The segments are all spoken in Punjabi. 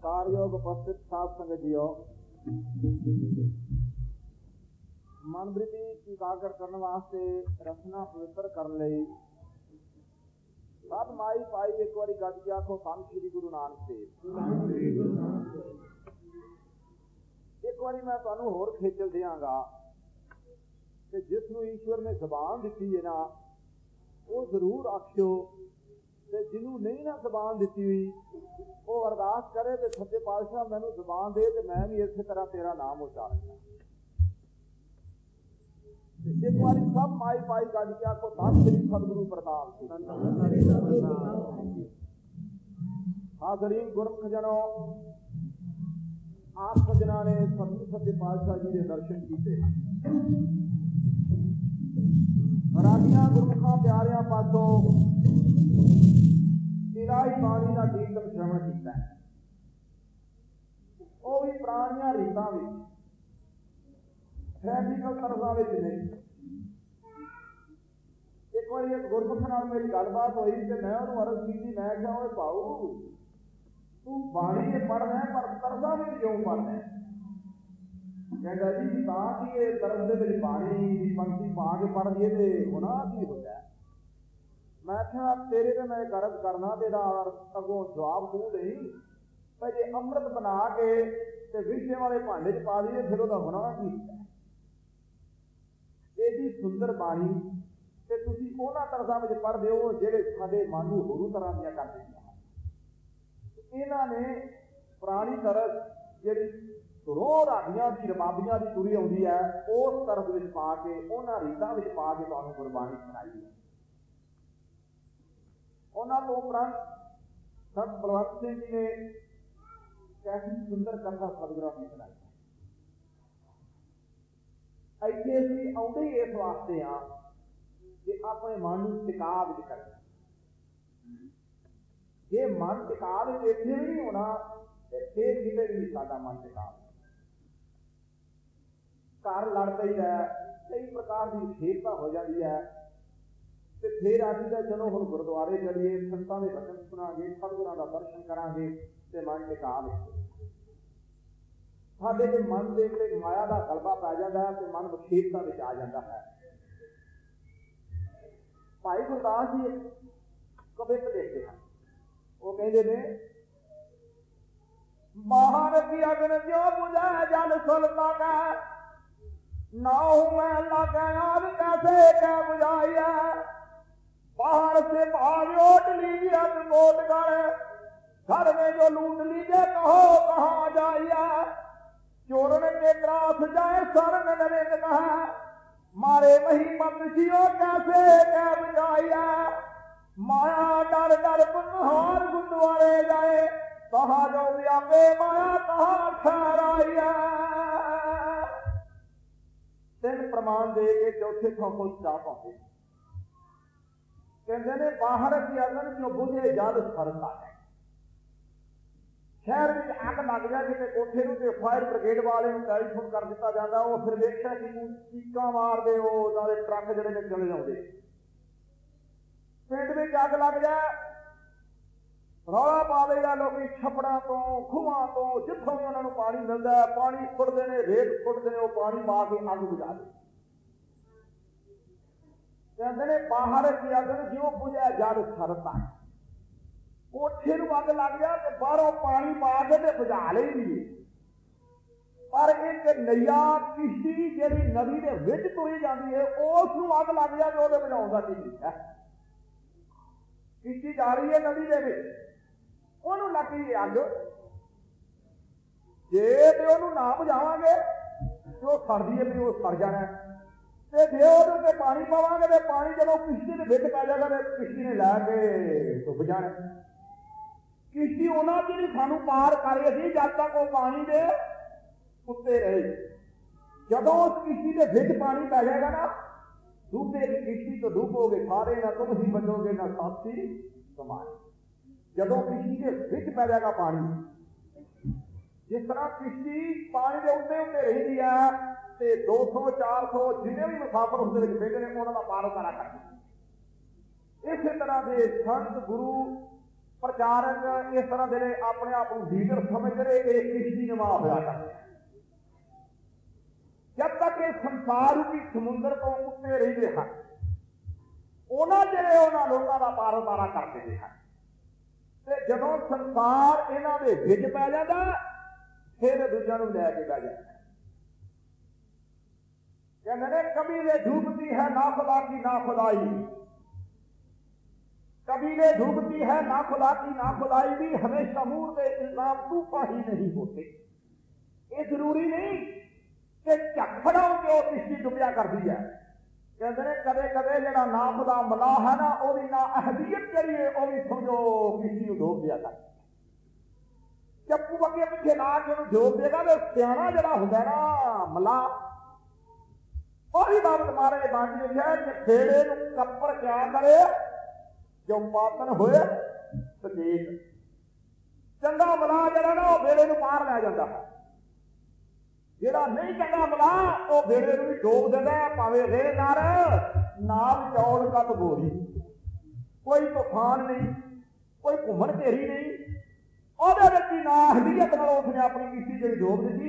ਸਤਿਕਾਰਯੋਗ ਉਪਸਥਿਤ ਸਾਧ ਸੰਗਤ ਜੀਓ ਮਨਬ੍ਰਿਤੀ ਇਕਾਗਰ ਕਰਨ ਵਾਸਤੇ ਰਸਨਾ ਪਵਿੱਤਰ ਕਰਨ ਲਈ ਸਭ ਮਾਈ ਪਾਈ ਇੱਕ ਵਾਰੀ ਗੱਜ ਕੇ ਆਖੋ ਧੰਨ ਸ੍ਰੀ ਗੁਰੂ ਨਾਨਕ ਦੇਵ। ਇੱਕ ਵਾਰੀ ਮੈਂ ਤੁਹਾਨੂੰ ਹੋਰ ਖੇਚਲ ਦਿਆਂਗਾ ਕਿ ਜਿਸ ਨੂੰ ਈਸ਼ਵਰ ਨੇ ਜ਼ਬਾਨ ਦਿੱਤੀ ਹੈ ਨਾ, ਉਹ ਜ਼ਰੂਰ ਆਖਿਓ ਤੇ ਜਿਹਨੂੰ ਨਹੀਂ ਨਾ ਜ਼ਬਾਨ ਦਿੱਤੀ ਹੋਈ, ਉਹ ਅਰਦਾਸ ਕਰੇ ਤੇ ਸੱਚੇ ਪਾਤਸ਼ਾਹ ਮੈਨੂੰ ਜ਼ਬਾਨ ਦੇ ਤੇ ਮੈਂ ਵੀ ਇਸੇ ਤਰ੍ਹਾਂ ਤੇਰਾ ਨਾਮ ਉਚਾਰਾਂ ਇੱਕ ਵਾਰੀ ਸਭ ਮਾਈ ਪਾਈ ਗੱਜ ਕੇ ਆਖੋ ਧੰਨ ਸ੍ਰੀ ਸਤਿਗੁਰੂ ਪ੍ਰਤਾਪ ਸਿੰਘ ਹਾਜ਼ਰੀਨ ਗੁਰਮੁਖ ਜਨੋ, ਆਪ ਸਜਣਾ ਨੇ ਸਤਿਗੁਰੂ ਸੱਚੇ ਪਾਤਸ਼ਾਹ ਜੀ ਦੇ ਦਰਸ਼ਨ ਕੀਤੇ। ਰਾਜੀਆਂ ਗੁਰਮੁਖਾਂ ਪਿਆਰਿਆਂ ਪਾਸੋਂ ਇਲਾਹੀ ਬਾਣੀ ਦਾ ਕੀਰਤਨ ਸ਼ਰਵਣ ਕੀਤਾ। ਉਹ ਵੀ ਪੁਰਾਣੀਆਂ ਰੀਤਾਂ ਵਿੱਚ ਟ੍ਰੈਫਿਕਲ ਤਰਜ਼ਾਂ ਵਿੱਚ ਨਹੀਂ। ਇੱਕ ਵਾਰੀ ਇੱਕ ਗੁਰਮੁਖ ਨਾਲ ਮੇਰੀ ਗੱਲਬਾਤ ਹੋਈ ਤੇ ਮੈਂ ਉਹਨੂੰ ਅਰਜ਼ ਕੀਤੀ, ਮੈਂ ਕਿਹਾ, ਓਏ ਭਾਊ, ਤੂੰ ਬਾਣੀ ਤੇ ਪੜ੍ਹਨਾ ਪਰ ਤਰਜ਼ਾਂ ਵਿੱਚ ਕਿਉਂ ਪੜ੍ਹਨਾ ਕਹਿੰਦਾ ਜੀ, ਤਾਂ ਕਿ ਇਹ ਤਰਜ਼ ਦੇ ਵਿੱਚ ਬਾਣੀ ਦੀ ਪੰਕਤੀ ਪਾ ਕੇ ਪੜ੍ਹ ਲਈਏ ਤੇ ਹੋਣਾ ਕੀ ਹੁੰਦਾ ਮੈਂ ਕਿਹਾ, ਤੇਰੇ ਤੇ ਮੈਂ ਕਰਜ਼ ਕਰਨਾ ਤੇ ਦਾ ਅਗੋਂ ਜਵਾਬ ਤੂੰ ਦੇਈ। ਪਰ ਜੇ ਅੰਮ੍ਰਿਤ ਬਣਾ ਕੇ ਤੇ ਵਿਸ਼ੇ ਵਾਲੇ ਭਾਂਡੇ 'ਚ ਪਾ ਦਈਏ, ਫਿਰ ਉਹਦਾ ਹੋਣਾ ਕੀ ਇਹਦੀ ਸੁੰਦਰ ਬਾਣੀ ਤੇ ਤੁਸੀਂ ਉਹਨਾਂ ਤਰਜ਼ਾਂ ਵਿੱਚ ਪੜ੍ਹਦੇ ਹੋ ਜਿਹੜੇ ਸਾਡੇ ਮਨ ਨੂੰ ਹੋਰੂ ਤਰ੍ਹਾਂ ਦੀਆਂ ਕਰ ਦਿੰਦੀਆਂ ਇਹਨਾਂ ਨੇ ਪੁਰਾਣੀ ਤਰਸ ਜਿਹੜੀ ਰੋਹ ਰਾਗੀਆਂ ਦੀ, ਰਬਾਬੀਆਂ ਦੀ ਤੁਰੀ ਆਉਂਦੀ ਹੈ ਉਸ ਤਰਸ ਵਿੱਚ ਪਾ ਕੇ, ਉਹਨਾਂ ਰੀਤਾਂ ਵਿੱਚ ਪਾ ਕੇ ਤੁਹਾਨੂੰ ਗੁਰਬਾਣੀ ਸੁਣਾਈ ਹੈ। ਉਹਨਾਂ ਤੋਂ ਉਪਰੰਤ ਸੰਤ ਬਲਵੰਤ ਸਿੰਘ ਜੀ ਨੇ ਕੈਸੀ ਸੁੰਦਰ ਕਥਾ ਸਤਿਗੁਰਾਂ ਦੀ ਸੁਣਾਈ ਇੱਥੇ ਅਸੀਂ ਆਉਂਦੇ ਹੀ ਇਸ ਵਾਸਤੇ ਆ ਕਿ ਆਪਣੇ ਮਨ ਨੂੰ ਟਿਕਾ ਵਿੱਚ ਕਰੀਏ। ਜੇ ਮਨ ਟਿਕਾ ਵਿੱਚ ਇੱਥੇ ਵੀ ਨਹੀਂ ਹੋਣਾ, ਤੇ ਫੇਰ ਕਿਤੇ ਵੀ ਸਾਡਾ ਮਨ ਟਿਕਾ ਘਰ ਲੜ ਹੈ ਕਈ ਪ੍ਰਕਾਰ ਦੀ ਵਿਸ਼ੇਸ਼ਤਾ ਹੋ ਜਾਂਦੀ ਹੈ। ਤੇ ਫੇਰ ਆਦੀ ਦਾ ਚਲੋ ਹੁਣ ਗੁਰਦੁਆਰੇ ਚਲੀਏ, ਸੰਤਾਂ ਦੇ ਬਚਨ ਸੁਣਾਂਗੇ, ਸਤਿਗੁਰਾਂ ਦਾ ਦਰਸ਼ਨ ਕਰਾਂਗੇ, ਤੇ ਮਨ ਟਿਕਾ ਵਿੱਚ। ਸਾਡੇ ਦੇ ਮਨ ਦੇ ਉੱਤੇ ਮਾਇਆ ਦਾ ਗਲਬਾ ਪੈ ਜਾਂਦਾ ਹੈ ਤੇ ਮਨ ਵਿਖੇਪਤਾ ਵਿੱਚ ਆ ਜਾਂਦਾ ਹੈ। ਭਾਈ ਗੁਰਦਾਸ ਜੀ ਕਵਿਤ ਲਿਖਦੇ ਹਨ। ਉਹ ਕਹਿੰਦੇ ਨੇ ਬਾਹਰ ਅਗਨ ਜੋ 부ਝੈ ਜਲ ਸੁਲਤਾ ਕਾ ਨਾਉ ਮੈਂ ਲਗਾਇਆ ਕੈਸੇ ਕੈ 부ਝਾਇਆ बाहर से भाग लीजिए अब मोट कर घर में जो लूट लीजिए कहो कहाँ जाइया चोरन के त्रास जाए सरन नरेंद्र कहा मारे वही मनुष्यों कैसे कैब जाइया माया डर डर पुनहार गुरुद्वारे जाए कहा जो व्यापे माया कहा ठहराइया ਤਿੰਨ ਪ੍ਰਮਾਣ ਦੇ ਕੇ ਚੌਥੇ ਥਾਂ ਕੋਈ ਚਾਹ ਪਾਉਂਦੇ ਕਹਿੰਦੇ ਨੇ ਬਾਹਰ ਕੀ ਅਗਨ ਜੋ ਬੁਝੇ ਜਦ ਸਰਦਾ ਹੈ। ਸ਼ਹਿਰ ਵਿੱਚ ਅੱਗ ਲੱਗ ਜਾ ਕਿਤੇ ਕੋਠੇ ਨੂੰ ਤੇ ਫਾਇਰ ਬ੍ਰਿਗੇਡ ਵਾਲੇ ਨੂੰ ਟੈਲੀਫੋਨ ਕਰ ਦਿੱਤਾ ਜਾਂਦਾ, ਉਹ ਫਿਰ ਵੇਖਿਆ ਕਿ ਚੀਕਾਂ ਮਾਰਦੇ ਉਹ ਨਾਲੇ ਟਰੱਕ ਜਿਹੜੇ ਨੇ ਚਲੇ ਜਾਂਦੇ ਪਿੰਡ ਵਿੱਚ ਅੱਗ ਲੱਗ ਜਾ ਰੌਲਾ ਪਾ ਦੇਗਾ ਲੋਕੀ ਛਪੜਾਂ ਤੋਂ, ਖੂਹਾਂ ਤੋਂ, ਜਿੱਥੋਂ ਵੀ ਉਹਨਾਂ ਨੂੰ ਪਾਣੀ ਮਿਲਦਾ, ਪਾਣੀ ਸੁੱਟਦੇ ਨੇ, ਰੇਤ ਸੁੱਟਦੇ ਨੇ, ਉਹ ਪਾਣੀ ਪਾ ਕੇ ਅੱਗ ਬੁਝਾ ਦੇ ਕਹਿੰਦੇ ਨੇ ਬਾਹਰ ਕੀ ਅਗਨ ਜਿਉ ਬੁਝਿਆ ਜੜ ਸਰਤਾ ਕੋਠੇ ਨੂੰ ਅੱਗ ਲੱਗ ਜਾ ਤੇ ਬਾਹਰੋਂ ਪਾਣੀ ਪਾ ਕੇ ਤੇ ਬੁਝਾ ਲਈਦੀ ਪਰ ਇੱਕ ਨਈਆ ਕਿਸ਼ਤੀ ਜਿਹੜੀ ਨਦੀ ਦੇ ਵਿੱਚ ਤੁਰੀ ਜਾਂਦੀ ਹੈ ਉਸ ਨੂੰ ਅੱਗ ਲੱਗ ਜਾਵੇ ਉਹਦੇ ਬੁਝਾਉਣ ਦਾ ਕੀ ਹੈ ਕਿਸ਼ਤੀ ਜਾ ਰਹੀ ਹੈ ਨਦੀ ਦੇ ਵਿੱਚ। ਉਹਨੂੰ ਲੱਗੀ ਅੱਗ। ਜੇ ਤੇ ਉਹਨੂੰ ਨਾ ਬੁਝਾਵਾਂਗੇ ਤੇ ਉਹ ਸੜਦੀ ਹੈ ਤੇ ਉਹ ਸੜ ਜਾਣਾ। ਤੇ ਜੇ ਉਹਦੇ ਉੱਤੇ ਪਾਣੀ ਪਾਵਾਂਗੇ ਤੇ ਪਾਣੀ ਜਦੋਂ ਕਿਸ਼ਤੀ ਦੇ ਵਿੱਚ ਪੈ ਜਾਏਗਾ ਤੇ ਕਿਸ਼ਤੀ ਨੇ ਲੈ ਕੇ ਡੁੱਬ ਜਾਣਾ। ਕਿਸ਼ਤੀ ਉਹਨਾਂ ਦੀ ਨਹੀਂ, ਸਾਨੂੰ ਪਾਰ ਕਰੇ ਅਸੀਂ ਜਦ ਤੱਕ ਉਹ ਪਾਣੀ ਦੇ ਉੱਤੇ ਰਹੇ। ਜਦੋਂ ਉਸ ਕਿਸ਼ਤੀ ਦੇ ਵਿੱਚ ਪਾਣੀ ਪੈ ਜਾਏਗਾ ਨਾ ਡੁੱਬੇ ਕਿਸ਼ਤੀ ਤੋਂ ਡੁੱਬੋਗੇ, ਸਾਰੇ ਨਾ ਤੁਮ ਹੀ ਬਚੋਗੇ, ਨਾ ਸਾਥੀ ਤੁਹਾਰੇ ਜਦੋਂ ਕਿਸ਼ਤੀ ਦੇ ਵਿੱਚ ਪੈ ਜਾਏਗਾ ਪਾਣੀ ਜਿਸ ਤਰ੍ਹਾਂ ਕਿਸ਼ਤੀ ਪਾਣੀ ਦੇ ਉੱਤੇ ਉੱਤੇ ਰਹਿੰਦੀ ਆ ਤੇ 200 400 ਜਿੰਨੇ ਵੀ ਮੁਸਾਫਰ ਉਸਦੇ ਵਿੱਚ ਬੈਠੇ ਨੇ, ਉਹਨਾਂ ਦਾ ਪਾਰ ਉਤਾਰਾ ਕਰਦੇ ਇਸੇ ਤਰ੍ਹਾਂ ਦੇ ਸੰਤ ਗੁਰੂ, ਪ੍ਰਚਾਰਕ ਇਸ ਤਰ੍ਹਾਂ ਦੇ ਨੇ, ਆਪਣੇ ਆਪ ਨੂੰ ਲੀਡਰ ਸਮਝਦੇ ਨੇ, ਇਹ ਕਿਸ਼ਤੀ ਨਵਾ ਹੋਇਆ ਕਰਦੇ ਜਦ ਤੱਕ ਇਹ ਸੰਸਾਰ ਰੂਪੀ ਸਮੁੰਦਰ ਤੋਂ ਉੱਤੇ ਰਹਿੰਦੇ ਹਨ, ਉਹਨਾਂ ਜਿਹੜੇ ਉਹਨਾਂ ਲੋਕਾਂ ਦਾ ਪਾਰ ਪਾਰੋਬਾਰਾ ਕਰਦੇ ਨੇ ਹਨ, ਤੇ ਜਦੋਂ ਸੰਸਾਰ ਇਹਨਾਂ ਦੇ ਵਿੱਚ ਪੈ ਜਾਂਦਾ ਫਿਰ ਦੂਜਿਆਂ ਨੂੰ ਲੈ ਕੇ ਬਹਿ ਜਾਂਦਾ ਕਹਿੰਦੇ ਨੇ ਕਬੀਲੇ ਧੂਪਤੀ ਹੈ ਨਾ ਖੁਦਾ ਕੀ ਨਾ ਖੁਦਾਈ। کبیلے ڈھوبتی ہے نا خدا کی نا خدائی بھی ہمیں شمور کے الزام طوفا ہی نہیں ہوتے یہ ضروری نہیں کہ چکھڑا چکڑا کے وہ کشتی ڈبیا کر دی ہے کہتے ہیں کدے کدے جڑا نا خدا ملا ہے نا وہ بھی نا اہمیت کریے وہ بھی سمجھو کشتی ڈوب دیا کر ਚੱਪੂ ਅੱਗੇ ਪਿੱਛੇ ਲਾ ਕੇ ਉਹਨੂੰ ਡੋਬ ਦੇਗਾ ਤੇ ਸਿਆਣਾ ਜਿਹੜਾ ਹੁੰਦਾ ਨਾ, ਮਲਾ। ਉਹਦੀ ਬਾਬਤ ਮਾਰੇ ਬਾਣੀ ਲਿਖਿਆ ਕਿ ਖੇੜੇ ਨੂੰ ਕੱਪੜ ਕਿਆ ਕਰੇ, ਜੋ ਪਾਤਨ ਹੋਏ ਸੰਦੇਸ਼ ਚੰਗਾ ਮਲਾ ਜਿਹੜਾ ਨਾ, ਉਹ ਬੇੜੇ ਨੂੰ ਪਾਰ ਲੈ ਜਾਂਦਾ। ਜਿਹੜਾ ਨਹੀਂ ਚੰਗਾ ਮਲਾ, ਉਹ ਬੇੜੇ ਨੂੰ ਵੀ ਡੋਬ ਦਿੰਦਾ ਭਾਵੇਂ ਰੇ ਨਰ, ਨਾਲ ਚੌਲ ਕੱਤ ਗੋਰੀ ਕੋਈ ਤੂਫਾਨ ਨਹੀਂ, ਕੋਈ ਘੁੰਮਣ ਘੇਰੀ ਨਹੀਂ। ਉਹਦੇ ਵਿੱਚ ਨਾ ਹਲੀਅਤ ਨਾਲ ਉਸਨੇ ਆਪਣੀ ਕਿਸ਼ਤੀ ਜਿਹੜੀ ਡੋਬ ਦਿੱਤੀ।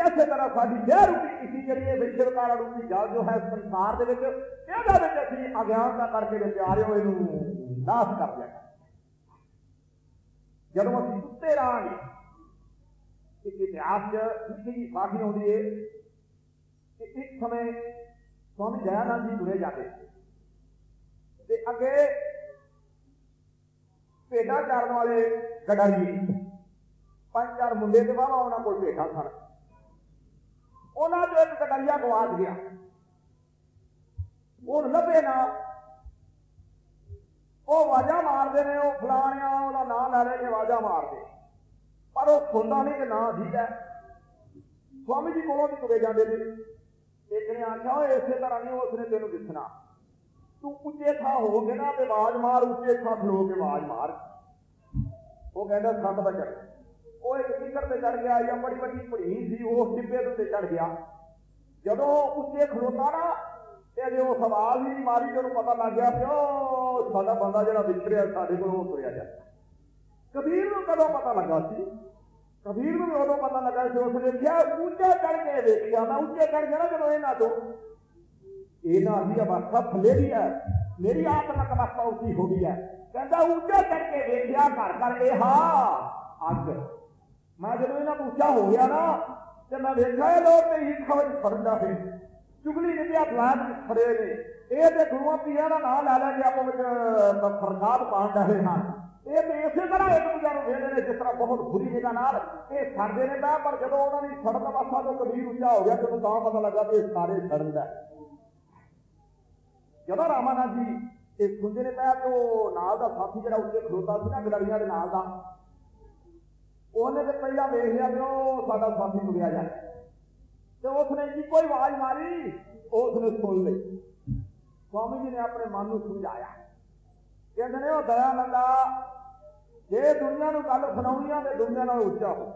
ਇਸੇ ਤਰ੍ਹਾਂ ਸਾਡੀ ਸ਼ਹਿਰ ਰੂਪੀ ਕਿਸ਼ਤੀ ਜਿਹੜੀ ਹੈ ਵਿਸ਼ਵਕਾਲ ਰੂਪੀ ਜਲ ਜੋ ਹੈ ਸੰਸਾਰ ਦੇ ਵਿੱਚ, ਇਹਦਾ ਵਿੱਚ ਅਸੀਂ ਅਗਿਆਨਤਾ ਕਰਕੇ ਵਿਚਾਰਿਓ ਇਹਨੂੰ ਨਾਸ਼ ਕਰ ਲਿਆ। ਜਦੋਂ ਅਸੀਂ ਉੱਤੇ ਰਾਂਗੇ ਇੱਕ ਇਤਿਹਾਸ ਚ ਇੱਕ ਦੀ ਬਾਕੀ ਆਉਂਦੀ ਹੈ ਕਿ ਇੱਕ ਸਮੇਂ ਸਵਾਮੀ ਦਇਆਨੰਦ ਜੀ ਤੁਰੇ ਜਾਂਦੇ ਤੇ ਅੱਗੇ ਭੇਡਾਂ ਚਾਰਨ ਵਾਲੇ ਗਡਾਰੀ ਪੰਜ ਚਾਰ ਮੁੰਡੇ ਤੇ ਬਾਵਾ ਉਹਨਾਂ ਕੋਲ ਭੇਡਾਂ ਸਨ। ਉਹਨਾਂ ਚੋਂ ਇੱਕ ਗਡਰੀਆ ਗਵਾਚ ਗਿਆ। ਉਹ ਲੱਭੇ ਨਾ। ਉਹ ਆਵਾਜ਼ਾਂ ਮਾਰਦੇ ਨੇ, ਉਹ ਫਲਾਣਿਆ ਉਹਦਾ ਨਾਮ ਲੈ ਲੈ ਕੇ ਆਵਾਜ਼ਾਂ ਮਾਰਦੇ। ਪਰ ਉਹ ਸੁਣਦਾ ਨਹੀਂ ਕਿ ਨਾਂ ਠੀਕ ਹੈ। ਸਵਾਮੀ ਜੀ ਕੋਲੋਂ ਵੀ ਤੁਰੇ ਜਾਂਦੇ ਨੇ ਇੱਕ ਨੇ ਆਖਿਆ, ਓਏ ਇਸੇ ਤਰ੍ਹਾਂ ਨਹੀਂ, ਉਸਨੇ ਤੈਨੂੰ ਦਿਸਣਾ। ਤੂੰ ਉੱਚੇ ਥਾਂ ਹੋ ਕੇ ਨਾ ਤੇ ਆਵਾਜ਼ ਮਾਰ, ਉੱਚੇ ਥਾਂ ਖਲੋ ਕੇ ਆਵਾਜ਼ ਮਾਰ। ਉਹ ਕਹਿੰਦਾ ਸੰਤ ਦਾ ਚੜ ਉਹ ਇੱਕ ਕਿੱਕਰ ਤੇ ਚੜ ਗਿਆ ਜਾਂ ਬੜੀ ਵੱਡੀ ਭੜੀ ਸੀ ਉਸ ਟਿੱਬੇ ਦੇ ਚੜ ਗਿਆ। ਜਦੋਂ ਉੱਚੇ ਖਲੋਤਾ ਨਾ, ਤੇ ਜੇ ਉਹ ਸਵਾਲ ਹੀ ਮਾਰੀ, ਜਦੋਂ ਪਤਾ ਲੱਗ ਗਿਆ ਕਿ ਉਹ ਸਾਡਾ ਬੰਦਾ ਜਿਹੜਾ ਵਿਚਰਿਆ ਸਾਡੇ ਕੋਲ ਉਹ ਤੁਰਿਆ ਜਾਂਦਾ ਕਬੀਰ ਨੂੰ ਕਦੋਂ ਪਤਾ ਲੱਗਾ ਸੀ? ਕਬੀਰ ਨੂੰ ਵੀ ਉਦੋਂ ਪਤਾ ਲੱਗਾ ਸੀ ਉਸ ਨੇ ਕਿਹਾ ਉੱਚੇ ਚੜ ਕੇ ਵੇਖਿਆ ਮੈਂ ਉੱਚੇ ਚੜ ਗਿਆ ਨਾ ਜਦੋਂ ਇਹਨਾਂ ਤੋਂ। ਇਹਨਾਂ ਦੀ ਅਵਸਥਾ ਥੱਲੇ ਦੀ ਹੈ। ਮੇਰੀ ਆਤਮਕ ਅਵਸਥਾ ਉੱਚੀ ਹੋ ਗਈ ਹੈ। ਕਹਿੰਦਾ ਉੱਚੇ ਚੜ ਵੇਖਿਆ ਘਰ ਘਰ ਇਹ ਹਾਂ, ਅੱਗ। ਮੈਂ ਜਦੋਂ ਇਹਨਾਂ ਤੋਂ ਉੱਚਾ ਹੋ ਗਿਆ ਨਾ, ਤੇ ਮੈਂ ਵੇਖਿਆ ਇਹ ਲੋਕ ਤੇ ਹੀ ਖਵਜ ਫੜਦਾ ਹੈ ਚੁਗਲੀ ਨਿਧਿਆ ਬਲਾਦ ਖੜੇ ਨੇ। ਇਹ ਤੇ ਗੁਰੂਆਂ ਪੀਰਾਂ ਦਾ ਨਾਮ ਲੈ ਲੈ ਕੇ ਆਪੋ ਵਿੱਚ ਫਰਸਾਦ ਪਾਣ ਰਹੇ ਹਨ ਇਹ ਤੇ ਇਸੇ ਤਰ੍ਹਾਂ ਇੱਕ ਦੂਜੇ ਨੂੰ ਵੇਖਦੇ ਨੇ, ਜਿਸ ਤਰ੍ਹਾਂ ਬਹੁਤ ਬੁਰੀ ਜਗ੍ਹਾ ਨਾਲ ਇਹ ਸੜਦੇ ਨੇ ਤਾਂ, ਪਰ ਜਦੋਂ ਉਹਨਾਂ ਦੀ ਸੜਨ ਅਵਸਥਾ ਤੋਂ ਕਬੀਰ ਉੱਚਾ ਹੋ ਗਿਆ ਤੈਨੂੰ ਤਾਂ ਪਤਾ ਲੱਗਾ ਕਿ ਇਹ ਸਾਰੇ ਸੜਨ ਦਾ। ਹੈ। ਜਦੋਂ ਰਾਮਾਨੰਦ ਜੀ ਇਹ ਸੁਣਦੇ ਨੇ ਤਾਂ ਕਿ ਉਹ ਨਾਲ ਦਾ ਸਾਥੀ ਜਿਹੜਾ ਉੱਤੇ ਖਲੋਤਾ ਸੀ ਨਾ ਗਲੜੀਆਂ ਦੇ ਨਾਲ ਦਾ, ਉਹਨੇ ਤੇ ਪਹਿਲਾਂ ਵੇਖ ਲਿਆ ਕਿ ਉਹ ਸਾਡਾ ਸਾਥੀ ਤੁਰਿਆ ਜਾ ਤੇ ਉਸਨੇ ਜੀ ਕੋਈ ਆਵਾਜ਼ ਮਾਰੀ, ਉਸਨੇ ਸੁਣ ਲਈ। ਸਵਾਮੀ ਜੀ ਨੇ ਆਪਣੇ ਮਨ ਨੂੰ ਸਮਝਾਇਆ। ਕਹਿੰਦੇ ਨੇ, ਉਹ ਦਇਆਨੰਦਾ ਜੇ ਦੁਨੀਆ ਨੂੰ ਗੱਲ ਸੁਣਾਉਣੀ ਆ ਤੇ ਦੁਨੀਆ ਨਾਲ ਉੱਚਾ ਹੋ।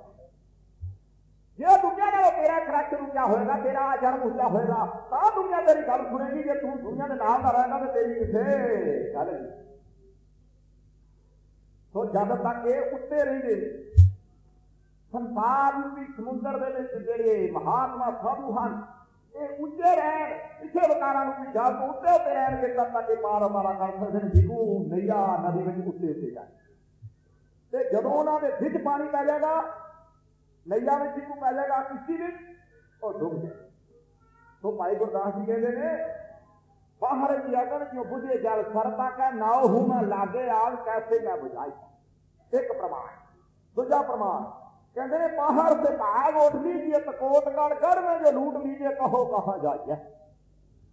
ਜੇ ਦੁਨੀਆ ਨਾਲ ਤੇਰਾ ਕਰੈਕਟਰ ਉੱਚਾ ਹੋਏਗਾ, ਤੇਰਾ ਆਚਰਣ ਉੱਚਾ ਹੋਏਗਾ, ਤਾਂ ਦੁਨੀਆ ਤੇਰੀ ਗੱਲ ਸੁਣੇਗੀ, ਜੇ ਤੂੰ ਦੁਨੀਆ ਦੇ ਨਾਲ ਦਾ ਰਹੇਗਾ ਤੇ ਤੇਰੀ ਕਿੱਥੇ ਗੱਲ ਨਹੀਂ। ਸੋ ਜਦ ਤੱਕ ਇਹ ਉੱਤੇ ਰਹਿੰਦੇ ਸੰਸਾਰ ਰੂਪੀ ਸਮੁੰਦਰ ਦੇ ਵਿੱਚ ਜਿਹੜੇ ਮਹਾਤਮਾ ਸਾਧੂ ਹਨ, ਇਹ ਉੱਚੇ ਰਹਿਣ, ਪਿੱਛੇ ਵਕਾਰਾਂ ਨੂੰ ਵੀ ਜਲ ਤੋਂ ਉੱਤੇ ਉੱਤੇ ਰਹਿਣਗੇ ਤਦ ਤੱਕ ਇਹ ਪਾਰ ਮਾਰਾ ਕਰ ਸਕਦੇ ਨੇ, ਜਿਗੂ ਨਈਆ ਨਦੀ ਵਿੱਚ ਉੱਤੇ ਉੱਤੇ ਜਾਏ ਤੇ ਜਦੋਂ ਉਹਨਾਂ ਦੇ ਵਿੱਚ ਪਾਣੀ ਪੈ ਜਾਏਗਾ ਲਈਆ ਵਿੱਚ ਕੋ ਮੈਲੇਗਾ ਕਿਸੇ ਵਿੱਚ ਉਹ ਡੁੱਬ ਜਾਏ ਸੋ ਭਾਈ ਗੁਰਦਾਸ ਜੀ ਕਹਿੰਦੇ ਨੇ, ਬਾਹਰ ਜਿਆਗਣ ਕਿਉ ਬੁਝੇ ਜਲ ਸਰਤਾ ਕਾ ਨਾਉ ਹੂ ਮੈਂ ਲਾਗੇ ਆਗ ਕੈਸੇ ਮੈਂ ਬੁਝਾਈ? ਇੱਕ ਪ੍ਰਮਾਣ। ਦੂਜਾ ਪ੍ਰਮਾਣ, ਕਹਿੰਦੇ ਨੇ ਬਾਹਰ ਤੇ ਭਾਗ ਉੱਠ ਲੀਜੀਏ ਤਕੋਟ ਗੜ ਗੜ ਮੈਂ ਜੋ ਲੂਟ ਲੀਜੇ ਕਹੋ ਕਹਾ ਜਾਈਏ।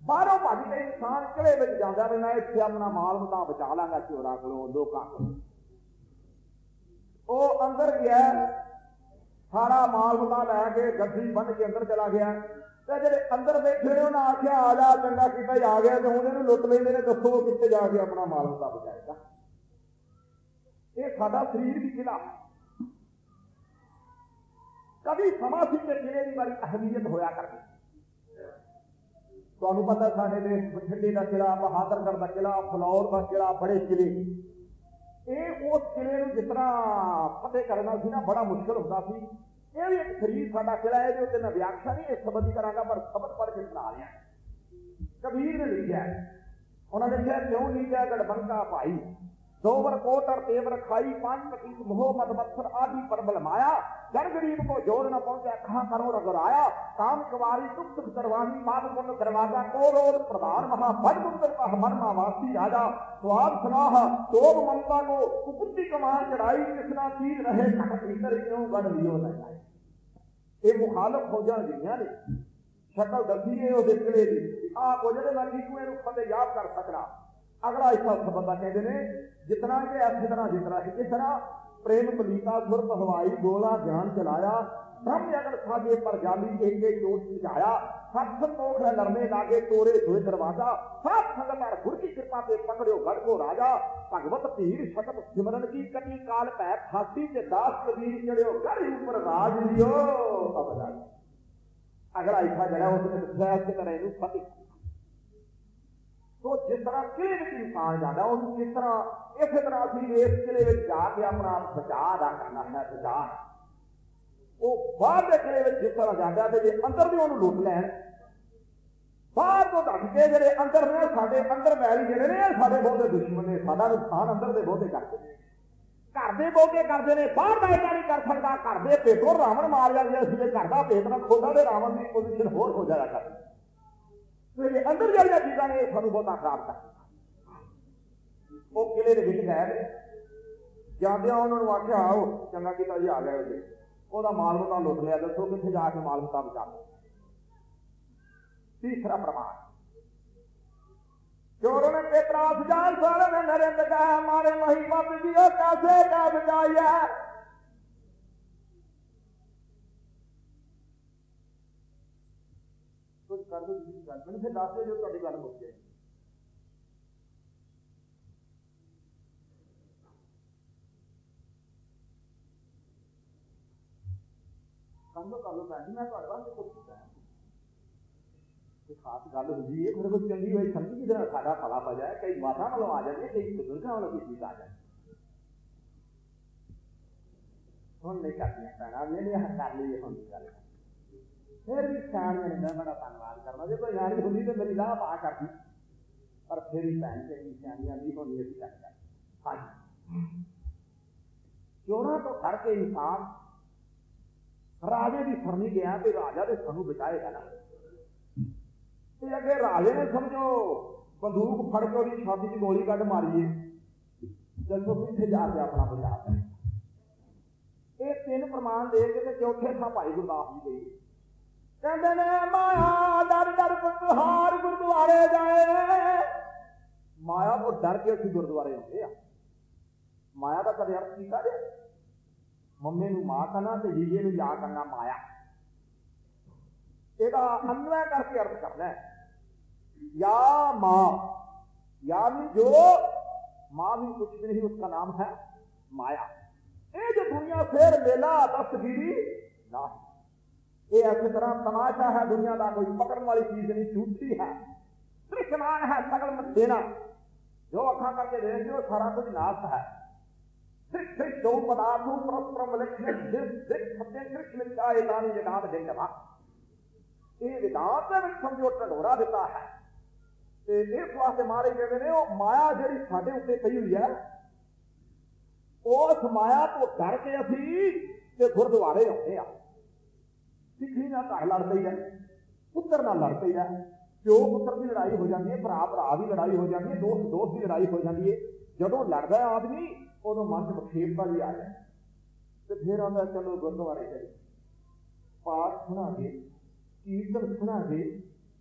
ਬਾਹਰੋਂ ਭੱਜ ਕੇ ਇਨਸਾਨ ਕਿਲੇ ਵਿੱਚ ਜਾਂਦਾ ਵੀ ਮੈਂ ਇੱਥੇ ਆਪਣਾ ਮਾਲ ਮਤਾ ਬਚਾ ਲਾਂਗਾ ਚੋਰਾ ਕੋਲੋਂ, ਲੋਕਾਂ ਕੋਲੋਂ। ਉਹ ਅੰਦਰ ਗਿਆ ਸਾਰਾ ਮਾਲ ਮਤਾ ਲੈ ਕੇ ਗੱਡੀ ਬੰਨ ਕੇ ਅੰਦਰ ਚਲਾ ਗਿਆ। ਤੇ ਜਿਹੜੇ ਅੰਦਰ ਬੈਠੇ ਨੇ, ਉਹਨਾਂ ਆਖਿਆ, ਆ ਜਾ, ਚੰਗਾ ਕੀਤਾ ਹੀ ਆ ਗਿਆ। ਤੇ ਹੁਣ ਇਹਨੂੰ ਲੁੱਟ ਲੈਂਦੇ ਨੇ, ਦੱਸੋ ਕਿੱਥੇ ਜਾ ਕੇ ਆਪਣਾ ਮਾਲ ਮਤਾ ਬਚਾਏਗਾ। ਇਹ ਸਾਡਾ ਸਰੀਰ ਵੀ ਕਿਲਾ ਕਦੀ ਸਮਾਂ ਸੀ ਕਿ ਕਿਲੇ ਦੀ ਬੜੀ ਅਹਮੀਅਤ ਹੋਇਆ ਕਰਦੀ। ਤੁਹਾਨੂੰ ਪਤਾ ਸਾਡੇ ਦੇਸ਼ ਬਠਿੰਡੇ ਦਾ ਕਿਲਾ ਬਹਾਦਰਗੜ੍ਹ ਦਾ ਕਿਲਾ ਫਲੌਰ ਦਾ ਕਿਲਾ ਬੜੇ ਕਿਲੇ ਇਹ ਉਸ ਕਿਲੇ ਨੂੰ ਜਿਸ ਤਰ੍ਹਾਂ ਫਤਿਹ ਕਰਨਾ ਸੀ ਨਾ ਬੜਾ ਮੁਸ਼ਕਲ ਹੁੰਦਾ ਸੀ, ਇਹ ਵੀ ਇੱਕ ਸਰੀਰ ਸਾਡਾ ਕਿਲਾ ਹੈ ਇਹਦੇ ਉੱਤੇ ਮੈਂ ਵਿਆਖਿਆ ਨਹੀਂ ਇਸ ਸੰਬੰਧੀ ਕਰਾਂਗਾ, ਪਰ ਸ਼ਬਦ ਪੜ੍ਹ ਕੇ ਸੁਣਾ ਰਿਹਾ। ਕਬੀਰ ਨੇ ਲਿਖਿਆ, ਉਹਨਾਂ ਨੇ ਕਿਹਾ, ਕਿਉਂ ਲਿਖਿਆ ਗੜਬੰਕਾ ਭਾਈ? ਦੋਵਰ ਕੋਟਰ ਤੇਵਰ ਖਾਈ ਪੰਜ ਪਤੀਤ ਮੋਹ ਮਦ ਮੱਥਰ ਆਦਿ ਪਰਬਲ ਮਾਇਆ ਜਨ ਗਰੀਬ ਕੋ ਜੋੜ न पहुंचे कहाँ करो रगराया काम कवारी दुख सुख करवानी मात पुण्य दरवाजा को रोल प्रधान महा भज गुप्तर का मर्मा वासी राजा स्वाद सलाह तोब ममता को कुकुत्ती कमान चढ़ाई किसना चीज रहे खट भीतर क्यों गढ़ लियो न जाए ਇਹ ਮੁਖਾਲਫ ਫੌਜਾਂ ਜਿਹੜੀਆਂ ਨੇ ਸ਼ਕਲ ਦੱਸੀ ਹੈ ਉਹਦੇ ਕਿਲੇ ਦੀ ਆਹ ਕੋ ਜਿਹੜੇ ਮੈਂ ਠੀਕ ਇਹਨੂੰ ਫਤਿਹ ਯਾਦ ਕਰ ਸਕਣਾ ਅਗਲਾ ਇਸਾ ਸੰਬੰਧਾ ਕਹਿੰਦੇ ਨੇ, ਜਿਤਨਾ ਕਿ ਇਸ ਤਰ੍ਹਾਂ ਜਿਤਨਾ ਕਿ ਤਰ੍ਹਾਂ ਪ੍ਰੇਮ ਪਲੀਤਾ ਸੁਰ ਪਹਵਾਈ ਗੋਲਾ ਗਿਆਨ ਚਲਾਇਆ, ਬ੍ਰਹਮ ਅਗਰ ਸਾਜੇ ਪਰ ਜਾਲੀ ਏਕੇ ਜੋਤ ਸੁਝਾਇਆ ਸਤ ਸੰਤੋਖ ਨਰਮੇ ਲਾਗੇ ਤੋਰੇ ਹੋਏ ਦਰਵਾਜ਼ਾ ਸਾਧ ਸੰਗਤ ਹਰ ਗੁਰ ਕੀ ਕਿਰਪਾ ਤੇ ਪਕੜਿਓ ਗੜ ਕੋ ਰਾਜਾ, ਭਗਵਤ ਧੀਰ ਸ਼ਕਤ ਸਿਮਰਨ ਕੀ ਕਟੀ ਕਾਲ ਭੈ ਫਾਸੀ ਤੇ ਦਾਸ ਕਬੀਰ ਚੜਿਓ ਗੜ ਉੱਪਰ ਰਾਜ ਲਿਓ ਅਬਦਾ ਅਗਲਾ ਇਸਾ ਜਿਹੜਾ ਉਸਨੇ ਦੱਸਿਆ ਕਿ ਤਰ੍ਹਾਂ ਇਹਨੂੰ ਫਤਿਹ। ਸੋ ਜਿਸ ਤਰ੍ਹਾਂ ਕਿਲੇ ਵਿੱਚ ਇਨਸਾਨ ਜਾਂਦਾ, ਉਹਨੂੰ ਕਿਸ ਤਰ੍ਹਾਂ ਇਸੇ ਤਰ੍ਹਾਂ ਅਸੀਂ ਇਸ ਕਿਲੇ ਵਿੱਚ ਜਾ ਕੇ ਆਪਣਾ ਬਚਾਅ ਦਾ ਕਰਨਾ ਹੈ, ਬਚਾਅ। ਉਹ ਬਾਹਰ ਦੇ ਕਿਲੇ ਵਿੱਚ ਜਿਸ ਤਰ੍ਹਾਂ ਜਾਂਦਾ ਤੇ ਜੇ ਅੰਦਰ ਦੇ ਉਹਨੂੰ ਲੁੱਟ ਲੈਣ ਬਾਹਰ ਤੋਂ ਢੱਕ ਕੇ ਜਿਹੜੇ ਅੰਦਰ ਨੇ, ਸਾਡੇ ਅੰਦਰ ਵੈਲੀ ਜਿਹੜੇ ਨੇ, ਸਾਡੇ ਬਹੁਤੇ ਦੁਸ਼ਮਣ ਨੇ, ਸਾਡਾ ਨੁਕਸਾਨ ਅੰਦਰ ਦੇ ਬਹੁਤੇ ਕਰਦੇ ਨੇ। ਘਰ ਦੇ ਬਹੁਤੇ ਕਰਦੇ ਨੇ, ਬਾਹਰ ਦਾ ਇਹਦਾ ਨਹੀਂ ਕਰ ਸਕਦਾ, ਘਰ ਦੇ ਪੇਟੋਂ ਰਾਵਣ ਮਾਰ ਜਾਂਦੇ ਅਸੀਂ ਜੇ ਘਰ ਦਾ ਪੇਟ ਨਾ ਖੋਲਦਾ ਤੇ ਰਾਵਣ ਦੀ ਪੋਜੀਸ਼ਨ ਹੋਰ ਹੋ ਜਾਇਆ ਕਰਦੀ ਤੇ ਅੰਦਰ ਜਿਹੜੀਆਂ ਚੀਜ਼ਾਂ ਨੇ ਇਹ ਸਾਨੂੰ ਬਹੁਤਾ ਖਰਾਬ ਕਰ ਉਹ ਕਿਲੇ ਦੇ ਵਿੱਚ ਗਏ ਨੇ। ਜਾਂਦਿਆਂ ਉਹਨਾਂ ਨੂੰ ਆਖਿਆ, ਆਓ, ਚੰਗਾ ਕੀਤਾ ਜੀ, ਆ ਗਏ ਉਹਦੇ ਉਹਦਾ ਮਾਲ ਮਤਾ ਲੁੱਟ ਲਿਆ, ਦੱਸੋ ਕਿੱਥੇ ਜਾ ਕੇ ਮਾਲ ਮਤਾ ਬਚਾ ਲਓ ਤੀਸਰਾ ਪ੍ਰਮਾਣ। ਚੋਰ ਨੇ ਪੇਤਰਾਸ ਜਾਲ ਸਾਰ ਨੇ ਨਰਿੰਦ ਕਾ ਮਾਰੇ, ਮਹੀ ਬਾਪ ਜੀ ਕਾਸੇ ਕਾ ਬਚਾਇਆ ਮੈਨੂੰ ਫਿਰ ਦੱਸ ਦਿਓ ਜੋ ਤੁਹਾਡੀ ਗੱਲ ਮੁੱਕ ਜਾਏ ਕੰਮ ਕਰ ਲੋ ਭੈਣ ਜੀ, ਮੈਂ ਤੁਹਾਡੇ ਵਾਸਤੇ ਕੁਝ ਕੀਤਾ ਹੈ ਕੋਈ ਖਾਸ ਗੱਲ ਹੁੰਦੀ ਹੈ ਫਿਰ ਕੋਈ ਚੰਗੀ ਹੋਈ ਸਮਝੀ ਕਿ ਜਿਹੜਾ ਸਾਡਾ ਫਲਾ ਪਾ ਜਾਏ, ਕਈ ਮਾਤਾ ਵੱਲੋਂ ਆ ਜਾਂਦੀ ਹੈ ਕਈ ਬਜ਼ੁਰਗਾਂ ਵੱਲੋਂ ਵੀ ਚੀਜ਼ ਆ ਜਾਂਦੀ ਹੁਣ ਨਹੀਂ ਕਰਦੀਆਂ ਪੈਣਾ ਨਹੀਂ ਨਹੀਂ ਕਰ ਲਈਏ, ਹੁਣ ਦੀ ਗੱਲ। ਫਿਰ ਵੀ ਸ਼ਾਨ ਨੇ ਮੈਂ ਬੜਾ ਧੰਨਵਾਦ ਕਰਨਾ। ਜੇ ਕੋਈ ਯਾਰੀ ਹੁੰਦੀ ਤੇ ਮੇਰੀ ਲਾਹ ਪਾ ਕਰਦੀ ਪਰ ਫਿਰ ਵੀ ਭੈਣ ਚੰਗੀ ਸਿਆਣੀ ਆਂਦੀ ਹੋਣੀ ਅਸੀਂ ਕਰਦਾ ਹਾਂਜੀ। ਚੋਰਾਂ ਤੋਂ ਫੜ ਕੇ ਇਨਸਾਨ ਰਾਜੇ ਦੀ ਸਰਨੀ ਗਿਆ ਤੇ ਰਾਜਾ ਦੇ ਸਾਨੂੰ ਬਚਾਏਗਾ ਨਾ। ਤੇ ਅੱਗੇ ਰਾਜੇ ਨੇ ਸਮਝੋ, ਬੰਦੂਕ ਫੜ ਕੇ ਉਹਦੀ ਛਾਤੀ 'ਚ ਗੋਲੀ ਕੱਢ ਮਾਰੀਏ ਜਦੋਂ ਕਿੱਥੇ ਜਾ ਕੇ ਆਪਣਾ ਬਚਾ ਕਰੇ ਇਹ ਤਿੰਨ ਪ੍ਰਮਾਣ ਦੇ ਕੇ ਤੇ ਚੌਥੇ ਥਾਂ ਭਾਈ ਗੁਰਦਾਸ ਜੀ ਗਏ ਕਹਿੰਦੇ ਨੇ, ਮਾਇਆ ਦਰ ਦਰ ਹਾਰ ਗੁਰਦੁਆਰੇ ਜਾਏ। ਮਾਇਆ ਉਹ ਡਰ ਕੇ ਅਸੀਂ ਗੁਰਦੁਆਰੇ ਆਉਂਦੇ ਆ। ਮਾਇਆ ਦਾ ਕਦੇ ਅਰਥ ਕੀਤਾ ਜੇ? ਮੰਮੀ ਨੂੰ ਮਾਂ ਕਹਣਾ ਤੇ, ਜੀਜੇ ਨੂੰ ਯਾ ਕਰਨਾ ਮਾਇਆ। ਇਹਦਾ ਅੰਨਵਾ ਕਰਕੇ ਅਰਥ ਕਰਨਾ ਯਾ ਮਾਂ, ਯਾ ਵੀ ਜੋ, ਮਾਂ ਵੀ ਕੁਝ ਵੀ ਨਹੀਂ ਉਸਦਾ ਨਾਮ ਹੈ ਮਾਇਆ। ਇਹ ਜੋ ਦੁਨੀਆ ਫੇਰ ਮੇਲਾ ਤਸਵੀਰੀ ਨਾ یہ اسی طرح تماشا ہے، دنیا کا کوئی پکڑ والی چیز نہیں جھوٹی ہے۔ درشمان ہے سگل مت دینا۔ جو اکھا کر کے دیکھ دو سارا کچھ ناس ہے۔ یہ ہے واسطے مارے گئے نے مایا جی ہوئی ہے، اس مایا تو ڈر کے اسی گردوارے ہوندے آ ਸਿੱਖੀ ਨਾਲ ਘਰ ਲੜ ਪਈ ਹੈ, ਪੁੱਤਰ ਨਾਲ ਲੜ ਪਈ ਹੈ। ਪਿਓ ਪੁੱਤਰ ਦੀ ਲੜਾਈ ਹੋ ਜਾਂਦੀ ਹੈ, ਭਰਾ ਭਰਾ ਦੀ ਲੜਾਈ ਹੋ ਜਾਂਦੀ ਹੈ, ਦੋਸਤ ਦੋਸਤ ਦੀ ਲੜਾਈ ਹੋ ਜਾਂਦੀ ਹੈ। ਜਦੋਂ ਲੜਦਾ ਆਦਮੀ, ਉਦੋਂ ਮਨ 'ਚ ਬਖੇਪਾ ਵੀ ਆ ਜਾਂਦਾ ਤੇ ਫਿਰ ਆਉਂਦਾ ਚਲੋ ਗੁਰਦੁਆਰੇ ਜਾਈਏ। ਪਾਠ ਸੁਣਾਗੇ ਕੀਰਤਨ ਸੁਣਾਗੇ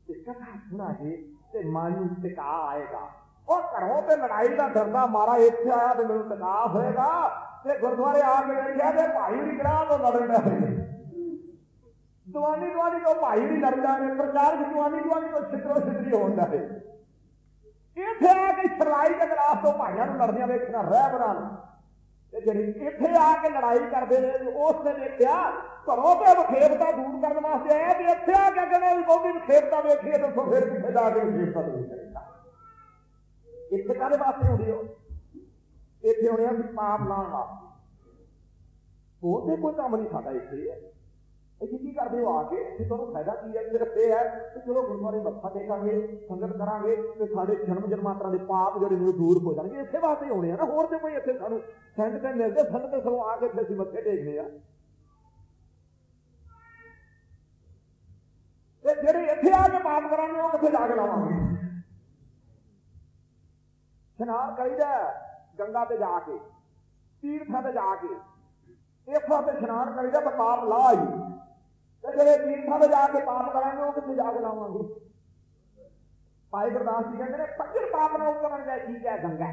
ਤੇ ਕਥਾ ਸੁਣਾਗੇ ਤੇ ਮਨ ਨੂੰ ਟਿਕਾ ਆਏਗਾ। ਉਹ ਘਰੋਂ ਤੇ ਲੜਾਈ ਦਾ ਡਰਦਾ ਮਾਰਾ ਇੱਥੇ ਆਇਆ ਤੇ ਮੈਨੂੰ ਟਿਕਾ ਹੋਏਗਾ ਤੇ ਗੁਰਦੁਆਰੇ ਆ ਕੇ ਵੇਖਿਆ ਤੇ ਭਾਈ ਵੀ ਕਿਹੜਾ ਤੋਂ ਲੜਨ ਦਾ ਦਵਾਨੀ ਦਵਾਨੀ ਤੋਂ ਭਾਈ ਵੀ ਲੜਦਾ ਨੇ ਪ੍ਰਚਾਰ ਦੀ ਦਵਾਨੀ ਦਵਾਨੀ ਤੋਂ ਛਿੱਤਰੋ ਛਿੱਤਰੀ ਹੁੰਦਾ ਹੈ ਇੱਥੇ ਆ ਕੇ ਛੜਾਈ ਦੇ ਗਲਾਸ ਤੋਂ ਭਾਈਆਂ ਨੂੰ ਲੜਦਿਆਂ ਵੇਖਣਾ, ਰਹਿ ਬਰਾਂ ਤੇ ਜਿਹੜੀ ਇੱਥੇ ਆ ਕੇ ਲੜਾਈ ਕਰਦੇ ਨੇ, ਉਸ ਨੇ ਦੇਖਿਆ ਘਰੋਂ ਤੇ ਵਿਖੇਪਤਾ ਦੂਰ ਕਰਨ ਵਾਸਤੇ ਆਇਆ ਤੇ ਇੱਥੇ ਆ ਕੇ ਕਹਿੰਦਾ ਵੀ ਬਹੁਤੀ ਵਿਖੇਪਤਾ ਵੇਖੀਏ ਤਾਂ ਫਿਰ ਕਿੱਥੇ ਜਾ ਕੇ ਵਿਖੇਪਤਾ ਦੂਰ ਕਰੇਗਾ ਇੱਥੇ ਕਾਹਦੇ ਵਾਸਤੇ ਹੁੰਦੀ ਹੋ ਇੱਥੇ ਆਉਣੇ ਆ ਅਸੀਂ ਪਾਪ ਲਾਉਣ ਵਾਸਤੇ। ਹੋਰ ਤੇ ਕੋਈ ਕੰਮ ਨਹੀਂ ਸਾਡਾ ਇੱਥੇ। ਅਸੀਂ ਕੀ ਕਰਦੇ ਹੋ ਆ ਕੇ ਇੱਥੇ ਤੁਹਾਨੂੰ ਫਾਇਦਾ ਕੀ ਹੈ? ਸਿਰਫ ਇਹ ਹੈ ਕਿ ਚਲੋ ਗੁਰਦੁਆਰੇ ਮੱਥਾ ਟੇਕਾਂਗੇ, ਸੰਗਤ ਕਰਾਂਗੇ ਤੇ ਸਾਡੇ ਜਨਮ ਜਨਮਾਂਤਰਾਂ ਦੇ ਪਾਪ ਜਿਹੜੇ ਨੇ ਉਹ ਦੂਰ ਹੋ ਜਾਣਗੇ। ਇੱਥੇ ਵਾਸਤੇ ਹੀ ਆਉਣੇ ਆ ਨਾ, ਹੋਰ ਤੇ ਕੋਈ ਇੱਥੇ ਸਾਨੂੰ ਸੰਗਤ ਤੇ ਮਿਲਦੇ ਸੰਗ ਤੇ ਸਗੋਂ ਆ ਕੇ ਫਿਰ ਅਸੀਂ ਮੱਥੇ ਟੇਕਦੇ ਆ। ਤੇ ਜਿਹੜੇ ਇੱਥੇ ਆ ਕੇ ਪਾਪ ਕਰਾਂਗੇ, ਉਹ ਕਿੱਥੇ ਜਾ ਕੇ ਲਾਵਾਂਗੇ? ਇਸ਼ਨਾਨ ਕਰੀਦਾ ਗੰਗਾ ਤੇ ਜਾ ਕੇ, ਤੀਰਥਾਂ ਤੇ ਜਾ ਕੇ। ਇੱਥੋਂ ਤੇ ਇਸ਼ਨਾਨ ਕਰੀਦਾ ਤਾਂ ਪਾਪ ਲਾ ਹੀ। ਤੇ ਜਿਹੜੇ ਤੀਰਥਾਂ ਤੇ ਜਾ ਕੇ ਪਾਪ ਕਰਾਂਗੇ, ਉਹ ਕਿੱਥੇ ਜਾ ਕੇ ਲਾਵਾਂਗੇ? ਭਾਈ ਗੁਰਦਾਸ ਜੀ ਕਹਿੰਦੇ ਨੇ ਪੱਜਰ ਪਾਪ ਨਾ ਉਤਰਨ ਜਾਏ ਠੀਕ ਹੈ? ਗੰਗਾ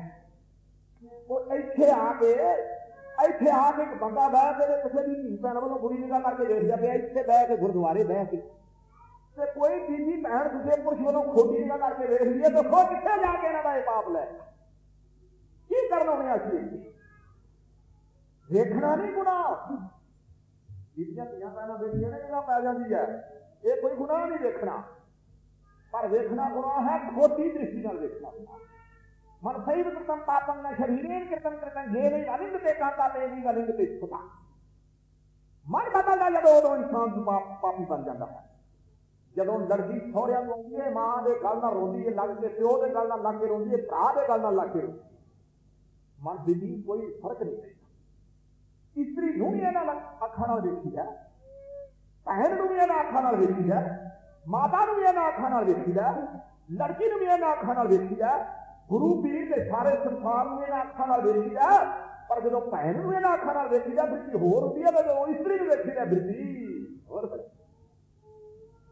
ਉਹ ਇੱਥੇ ਆ ਕੇ, ਇੱਥੇ ਆ ਕੇ ਇੱਕ ਬੰਦਾ ਬਹਿ ਕੇ ਕਿਸੇ ਦੀ ਧੀ ਭੈਣ ਵੱਲੋਂ ਬੁਰੀ ਨਿਗਾਹ ਕਰਕੇ ਦੇਖਦਾ ਪਿਆ, ਇੱਥੇ ਬਹਿ ਕੇ ਗੁਰਦੁਆਰੇ ਬਹਿ ਕੇ। ਤੇ ਕੋਈ ਬੀਬੀ ਭੈਣ ਦੂਜੇ ਪੁਰਸ਼ ਵੱਲੋਂ ਖੋਟੀ ਨਿਗਾਹ ਕਰਕੇ ਵੇਖ ਹੈ ਦੇਖੋ ਕਿੱਥੇ ਜਾ ਕੇ ਇਹਨਾਂ ਦਾ ਇਹ ਪਾਪ ਲੈ? ਕੀ ਕਰਨਾ ਹੋਇਆ ਅਸੀਂ ਇੱਥੇ? ਵੇਖਣਾ ਨਹੀਂ ਗੁਨਾਹ। ਬੀਬੀਆਂ ਧੀਆਂ ਭੈਣਾਂ ਬੇਟੀਆਂ ਨੇ ਨਿਗਾਹ ਪੈ ਜਾਂਦੀ ਹੈ। ਇਹ ਕੋਈ ਗੁਨਾਹ ਨਹੀਂ ਵੇਖਣਾ ਪਰ ਵੇਖਣਾ ਗੁਨਾਹ ਹੈ ਖੋਟੀ ਦ੍ਰਿਸ਼ਟੀ ਨਾਲ ਵੇਖਣਾ ਮਨ ਸਹੀ ਕਰਤਮ ਪਾਪੰ ਨਾ ਸ਼ਰੀਰੇਨ ਕਰਤਮ ਕਰਤਮ ਜੇ ਨਹੀਂ ਅਲਿੰਗ ਤੇ ਕਾਂਤਾ ਤੇ ਨਹੀਂ ਅਲਿੰਗ ਤੇ ਸੁਤਾ ਮਨ ਬਦਲਦਾ ਜਦੋਂ ਉਦੋਂ ਇਨਸਾਨ ਪਾਪ, ਪਾਪੀ ਬਣ ਜਾਂਦਾ ਹੈ। ਜਦੋਂ ਲੜਕੀ ਸਹੁਰਿਆਂ ਨੂੰ ਆਉਂਦੀ ਹੈ, ਮਾਂ ਦੇ ਗੱਲ ਨਾਲ ਰੋਂਦੀ ਹੈ, ਲੱਗ ਕੇ ਪਿਓ ਦੇ ਗੱਲ ਨਾਲ ਲੱਗ ਕੇ ਰੋਂਦੀ ਹੈ, ਭਰਾ ਦੇ ਗੱਲ ਨਾਲ ਲੱਗ ਕੇ ਰੋਂਦੀ ਹੈ। ਮਨ ਦੀ ਵੀ ਕੋਈ ਫ਼ਰਕ ਨਹੀਂ ਪੈਂਦਾ ਇਸਤਰੀ ਨੂੰ ਵੀ ਇਹਨਾਂ ਨਾਲ ਅੱਖਾਂ ਨਾਲ ਵੇਖੀ ਹੈ, ਭੈਣ ਨੂੰ ਵੀ ਇਹਨਾਂ ਅੱਖਾਂ ਨਾਲ ਵੇਖੀ ਹੈ, ਮਾਤਾ ਨੂੰ ਵੀ ਇਹਨਾਂ ਅੱਖਾਂ ਨਾਲ ਵੇਖੀ ਹੈ, ਲੜਕੀ ਨੂੰ ਵੀ ਇਹਨਾਂ ਅੱਖਾਂ ਨਾਲ ਵੇਖੀ ਹੈ, ਗੁਰੂ ਪੀਰ ਦੇ ਸਾਰੇ ਸੰਸਾਰ ਨੂੰ ਇਹਨਾਂ ਅੱਖਾਂ ਨਾਲ ਵੇਖੀਦਾ ਪਰ ਜਦੋਂ ਭੈਣ ਨੂੰ ਇਹਨਾਂ ਅੱਖਾਂ ਨਾਲ ਵੇਖੀਦਾ ਫਿਰ ਕੀ ਹੋਰ ਹੁੰਦੀ ਹੈ, ਜਦੋਂ ਇਸਤਰੀ ਨੂੰ ਵੇਖੀ ਹੈ, ਬਿਰਤੀ? ਹੋਰ ਬਈ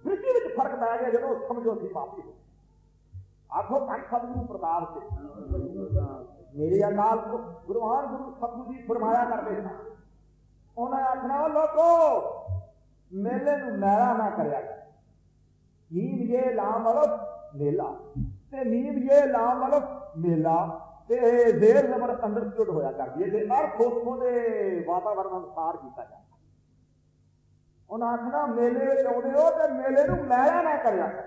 ਬਿਰਤੀ ਵਿੱਚ ਫ਼ਰਕ ਪੈ ਗਿਆ ਜਦੋਂ ਸਮਝੋ ਅਸੀਂ ਪਾਪੀ ਹੋ ਆਖੋ ਤਨ ਸਤਿਗੁਰੂ ਪ੍ਰਤਾਪ ਤੇ। ਮੇਰੇ ਅਕਾਲ ਪੁਰਖ ਗੁਰਵਾਨ ਗੁਰੂ ਸਤਿਗੁਰੂ ਜੀ ਫਰਮਾਇਆ ਕਰਦੇ ਸਨ ਉਹਨਾਂ ਆਖਣਾ, "ਓ ਲੋਕੋ, ਮੇਲੇ ਨੂੰ ਮੈਲਾ ਨਾ ਕਰਿਆ ਨੀਮ ਇਹ ਲਾਮ ਅਲਫ ਮੇਲਾ। ਤੇ ਨੀਮ ਜੇ ਲਾਮ ਅਲਫ ਮੇਲਾ। ਤੇ ਇਹ ਜ਼ੇਰ ਜ਼ਬਰ ਅੰਡਰਸਟੂਡ ਹੋਇਆ ਕਰਦੀ ਹੈ। ਤੇ ਅਰਥ ਉਸੋਂ ਦੇ ਵਾਤਾਵਰਣ ਅਨੁਸਾਰ ਕੀਤਾ ਜਾਂਦਾ ਉਹਨਾਂ ਆਖਣਾ, ਮੇਲੇ ਵਿੱਚ ਆਉਂਦੇ ਹੋ ਤੇ ਮੇਲੇ ਨੂੰ ਮੈਲਾ ਨਾ ਕਰਿਆ ਕਰ।